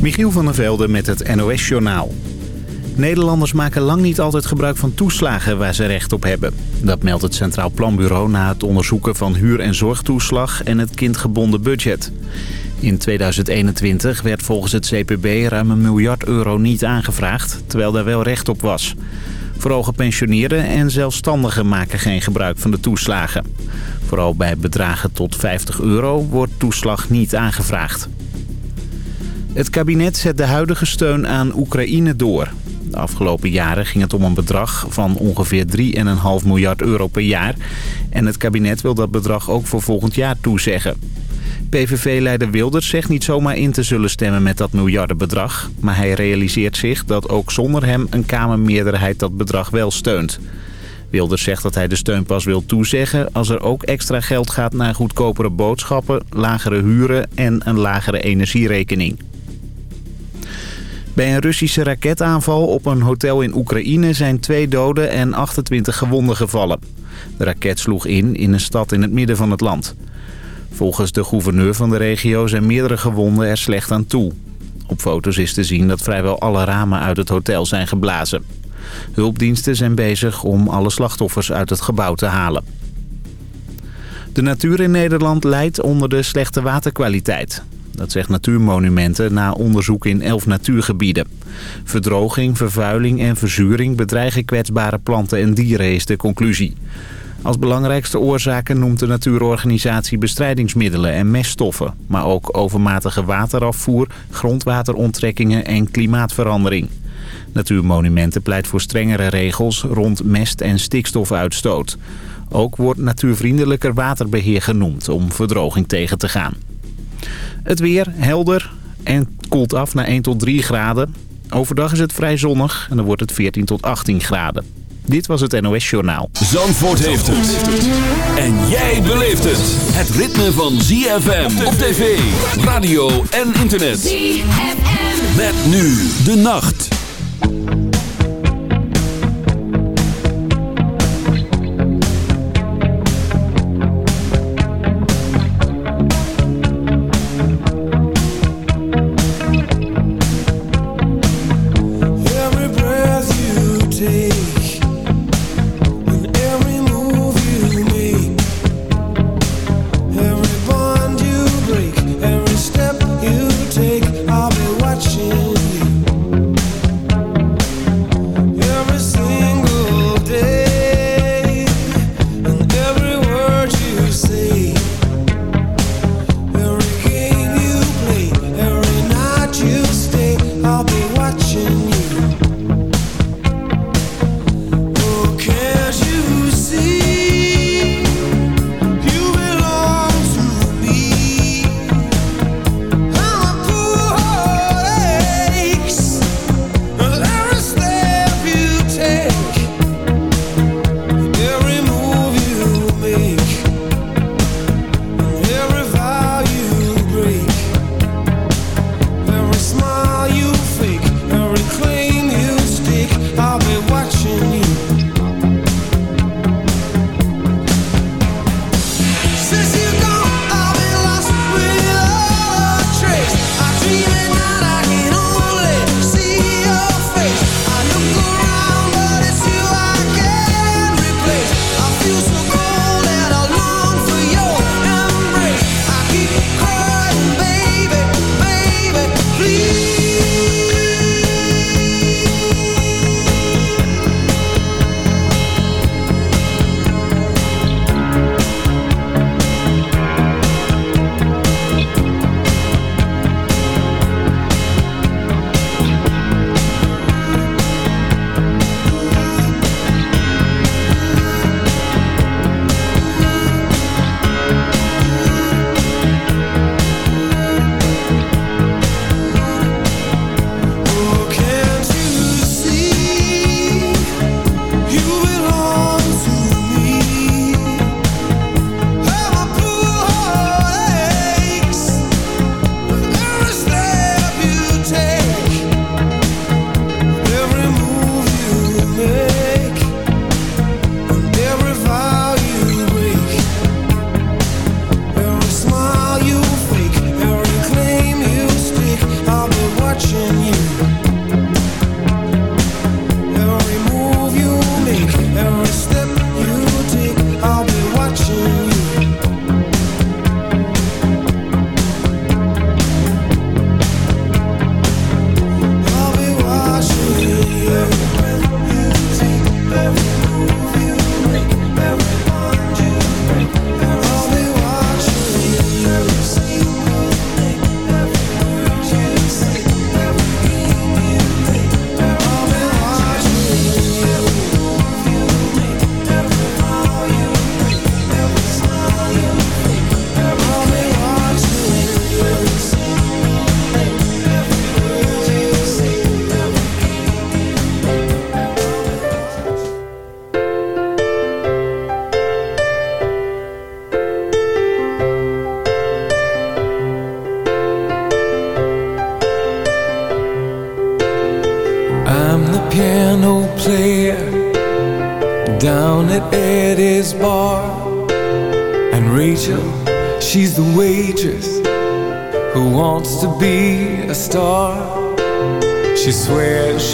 Michiel van der Velde met het NOS-journaal. Nederlanders maken lang niet altijd gebruik van toeslagen waar ze recht op hebben. Dat meldt het Centraal Planbureau na het onderzoeken van huur- en zorgtoeslag en het kindgebonden budget. In 2021 werd volgens het CPB ruim een miljard euro niet aangevraagd, terwijl daar wel recht op was. Vooral gepensioneerden en zelfstandigen maken geen gebruik van de toeslagen. Vooral bij bedragen tot 50 euro wordt toeslag niet aangevraagd. Het kabinet zet de huidige steun aan Oekraïne door. De afgelopen jaren ging het om een bedrag van ongeveer 3,5 miljard euro per jaar. En het kabinet wil dat bedrag ook voor volgend jaar toezeggen. PVV-leider Wilders zegt niet zomaar in te zullen stemmen met dat miljardenbedrag. Maar hij realiseert zich dat ook zonder hem een Kamermeerderheid dat bedrag wel steunt. Wilders zegt dat hij de steun pas wil toezeggen als er ook extra geld gaat naar goedkopere boodschappen, lagere huren en een lagere energierekening. Bij een Russische raketaanval op een hotel in Oekraïne zijn twee doden en 28 gewonden gevallen. De raket sloeg in in een stad in het midden van het land. Volgens de gouverneur van de regio zijn meerdere gewonden er slecht aan toe. Op foto's is te zien dat vrijwel alle ramen uit het hotel zijn geblazen. Hulpdiensten zijn bezig om alle slachtoffers uit het gebouw te halen. De natuur in Nederland leidt onder de slechte waterkwaliteit. Dat zegt Natuurmonumenten na onderzoek in elf natuurgebieden. Verdroging, vervuiling en verzuring bedreigen kwetsbare planten en dieren is de conclusie. Als belangrijkste oorzaken noemt de natuurorganisatie bestrijdingsmiddelen en meststoffen. Maar ook overmatige waterafvoer, grondwateronttrekkingen en klimaatverandering. Natuurmonumenten pleit voor strengere regels rond mest- en stikstofuitstoot. Ook wordt natuurvriendelijker waterbeheer genoemd om verdroging tegen te gaan. Het weer helder en koelt af naar 1 tot 3 graden. Overdag is het vrij zonnig en dan wordt het 14 tot 18 graden. Dit was het NOS Journaal. Zandvoort heeft het. En jij beleeft het. Het ritme van ZFM op tv, radio en internet. ZFM. Met nu de nacht.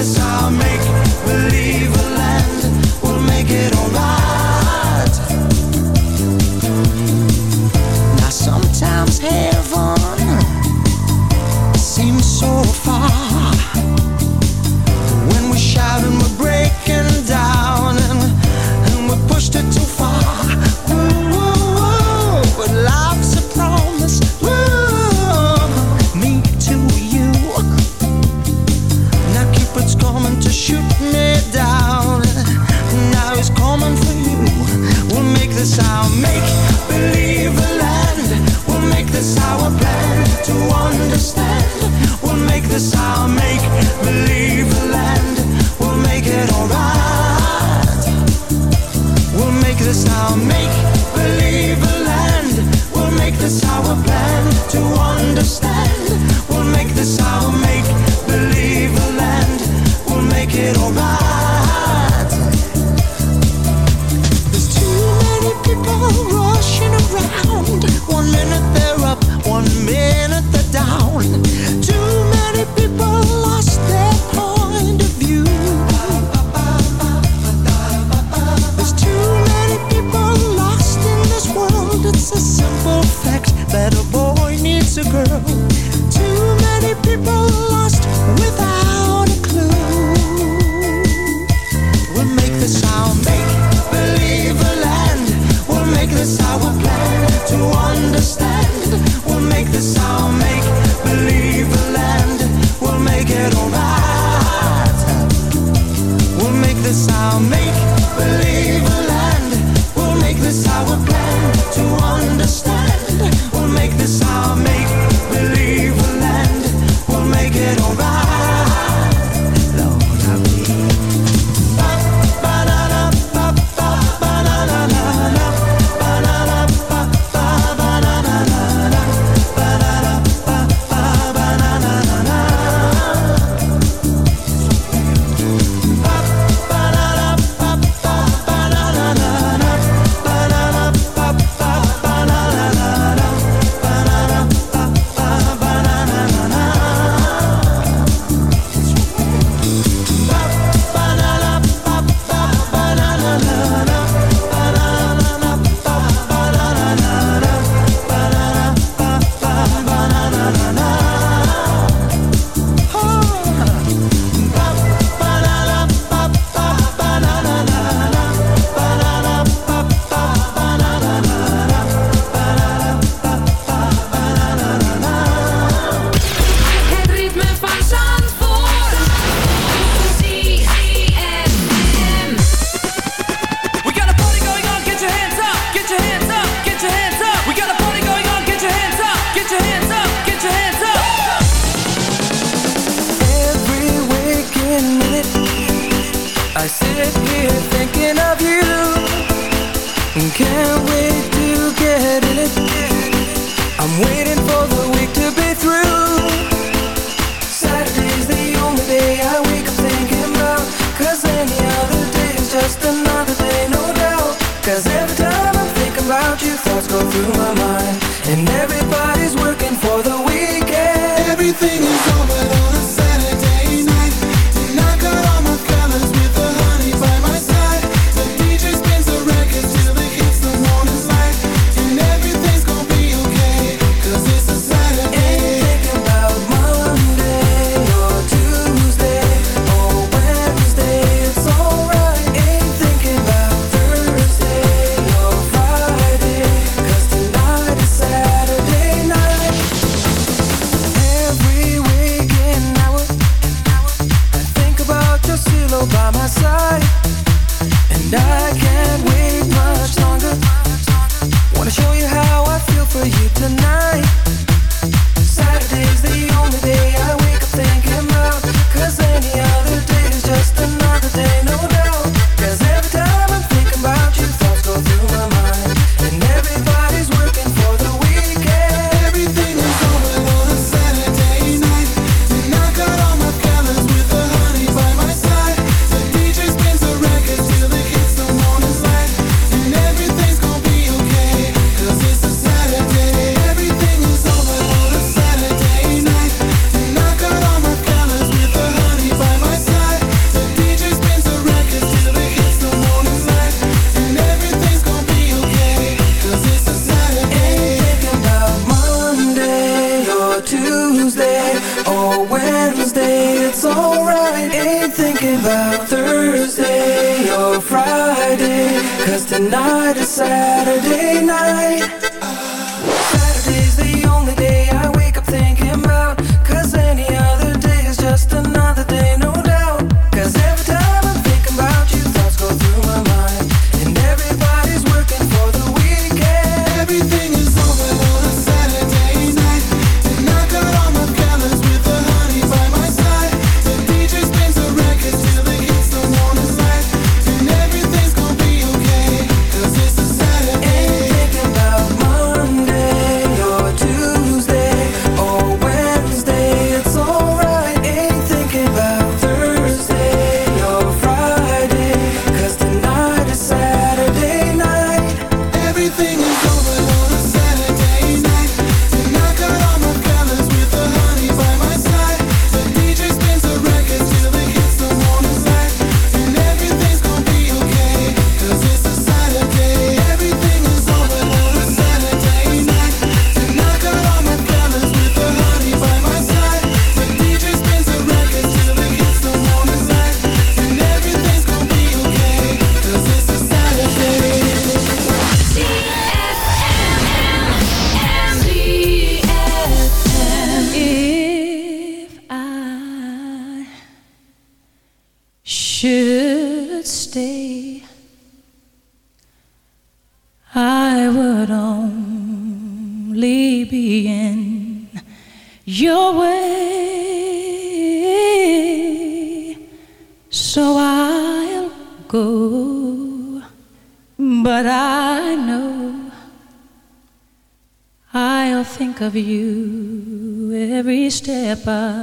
It alright. So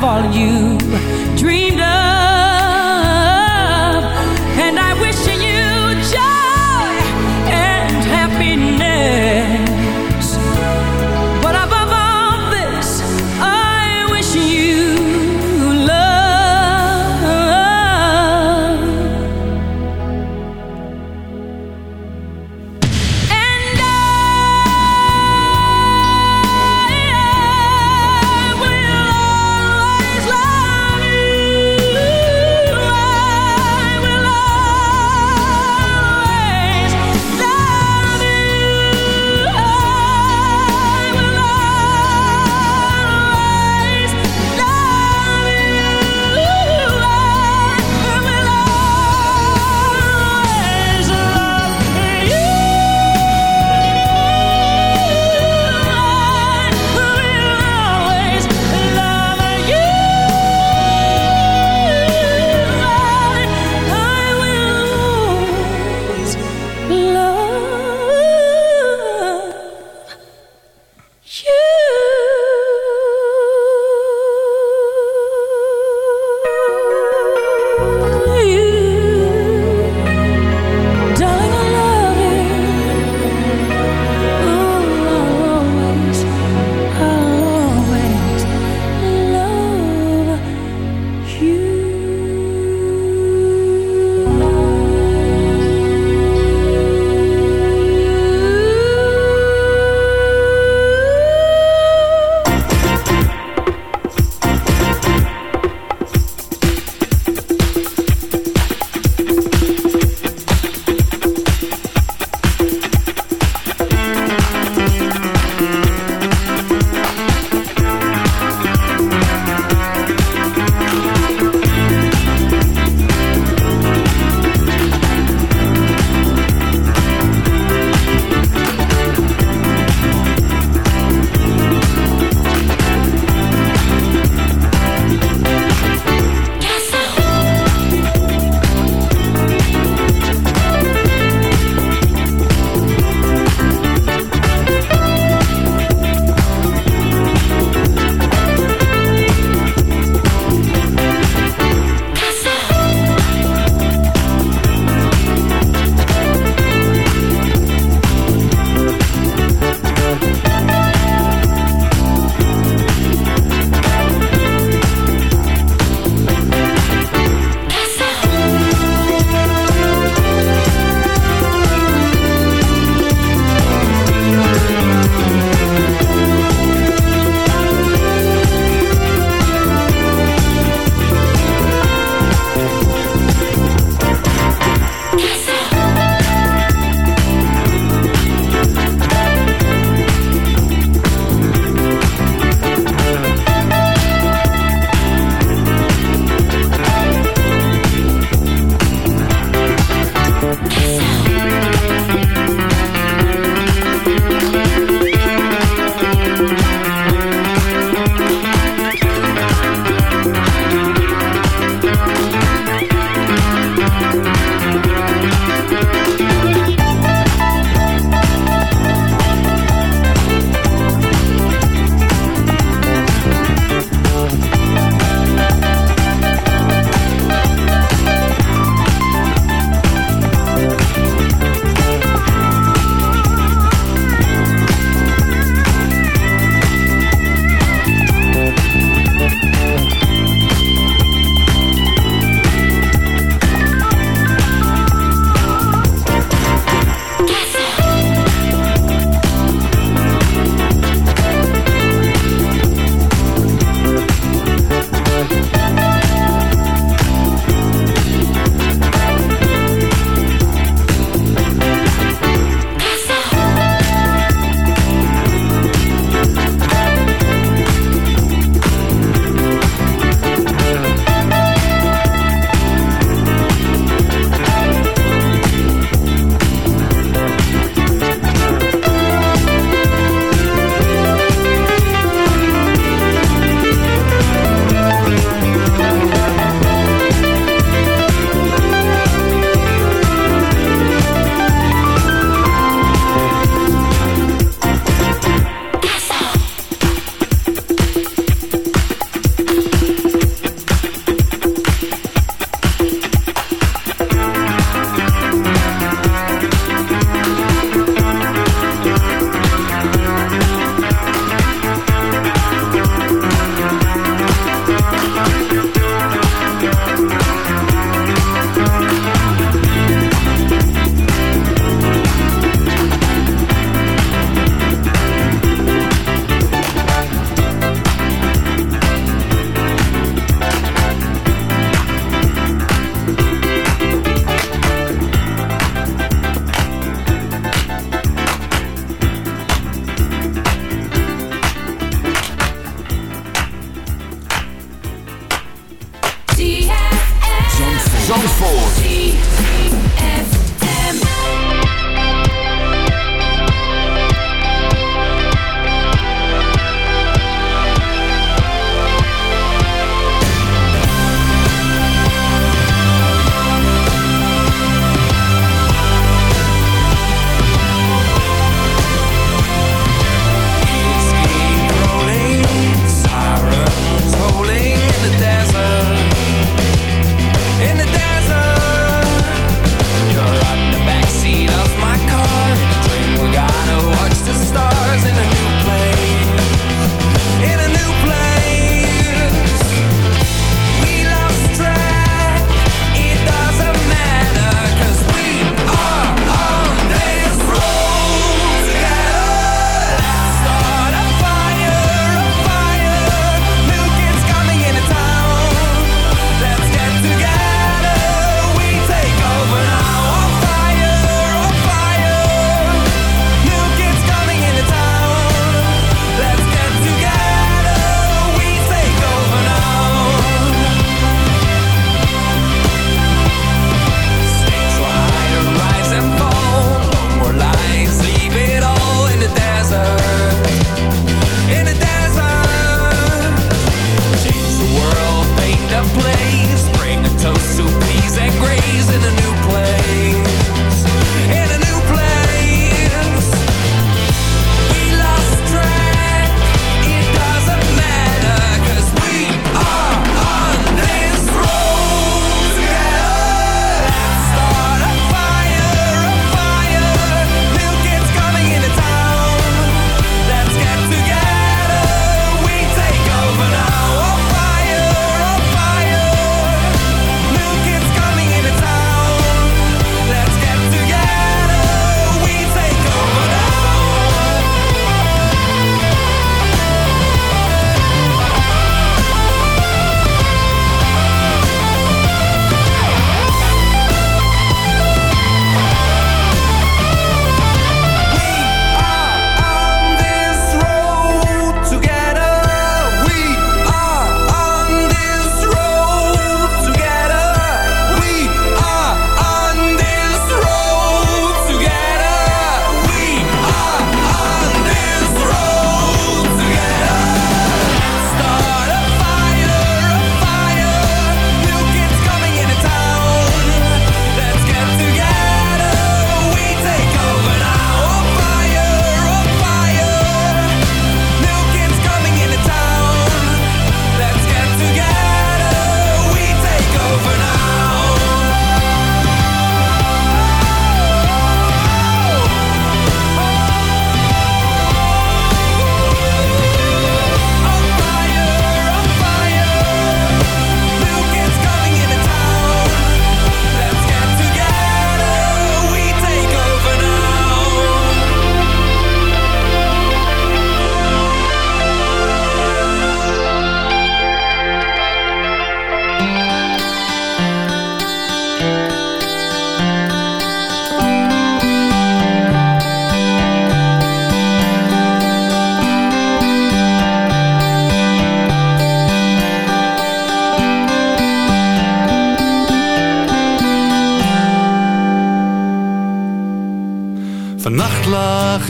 of all you dreamed of.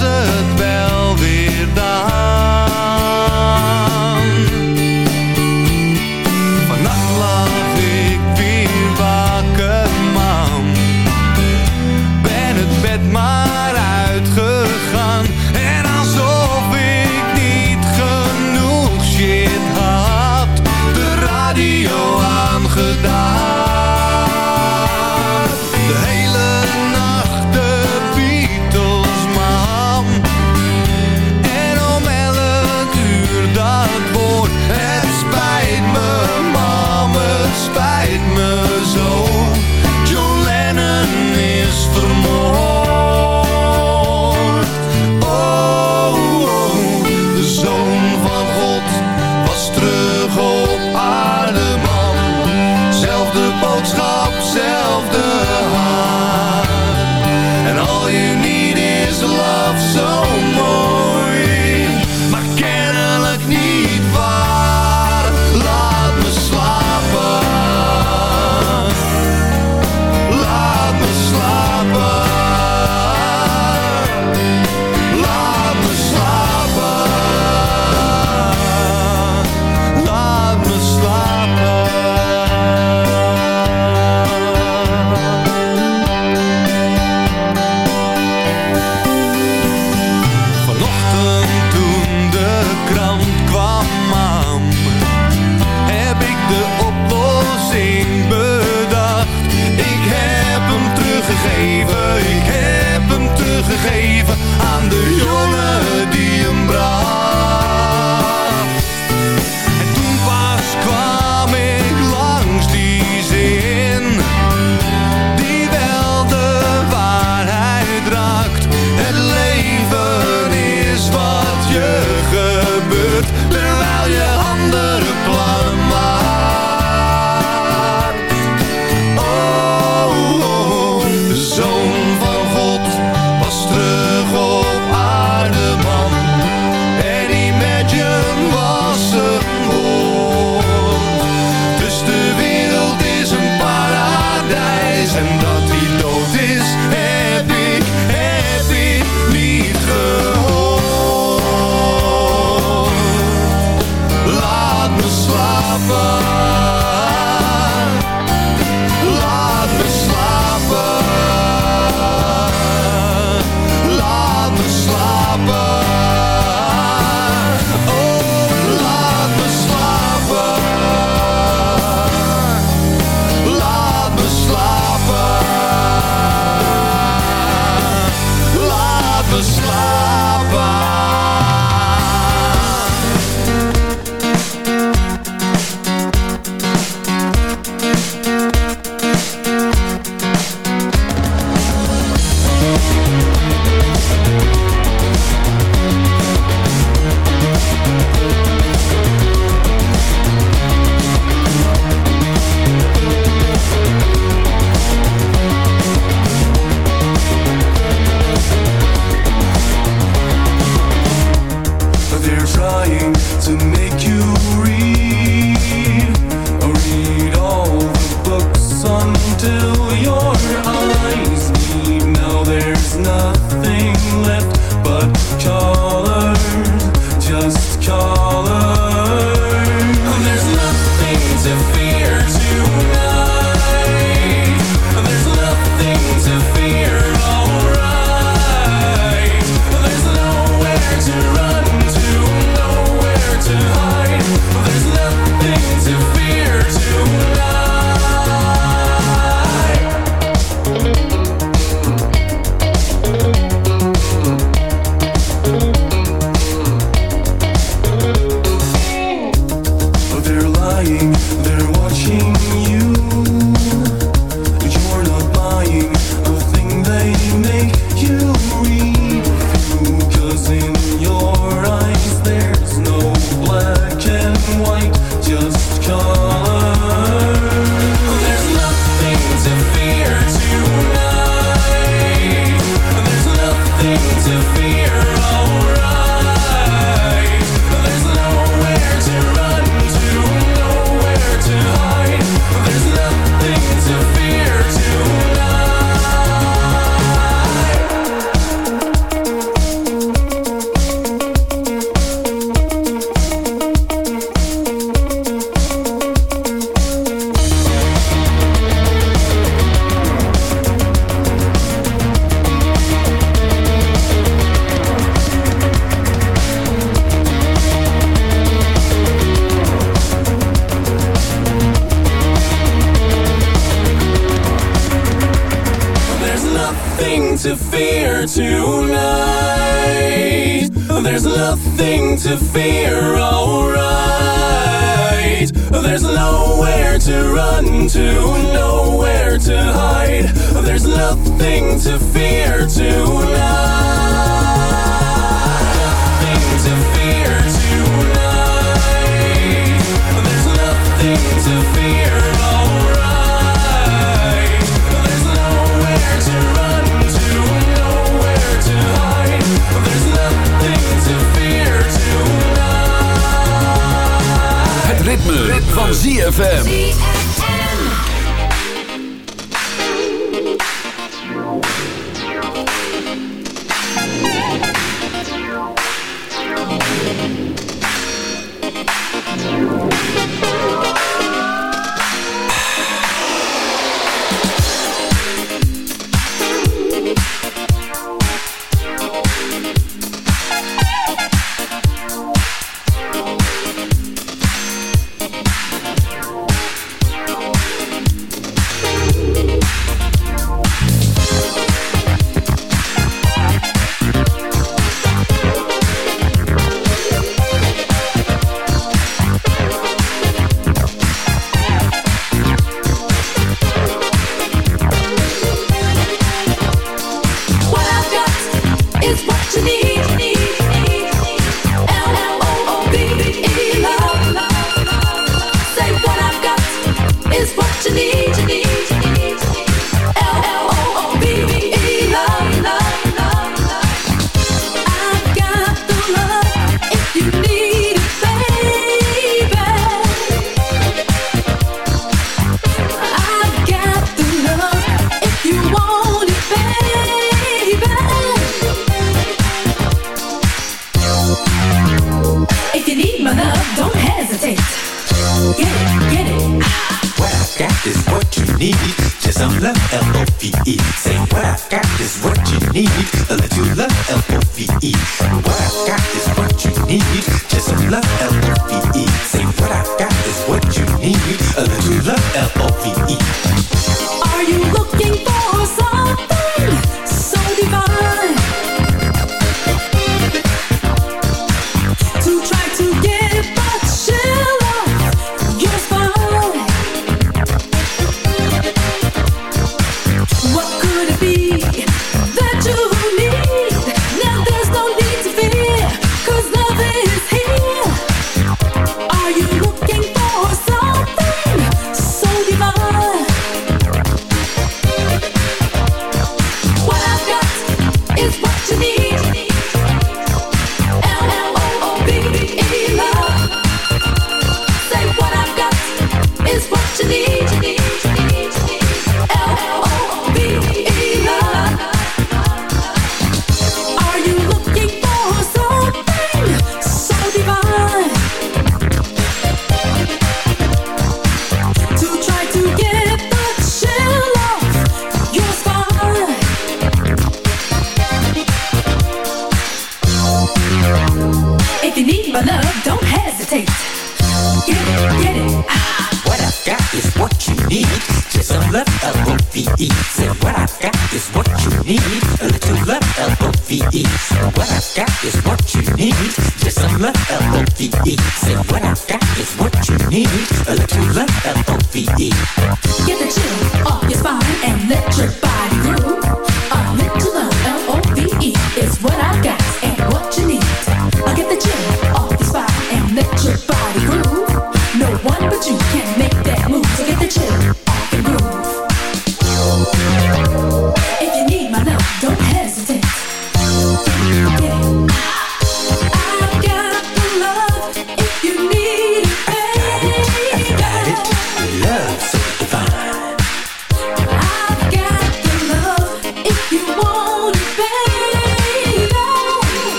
desert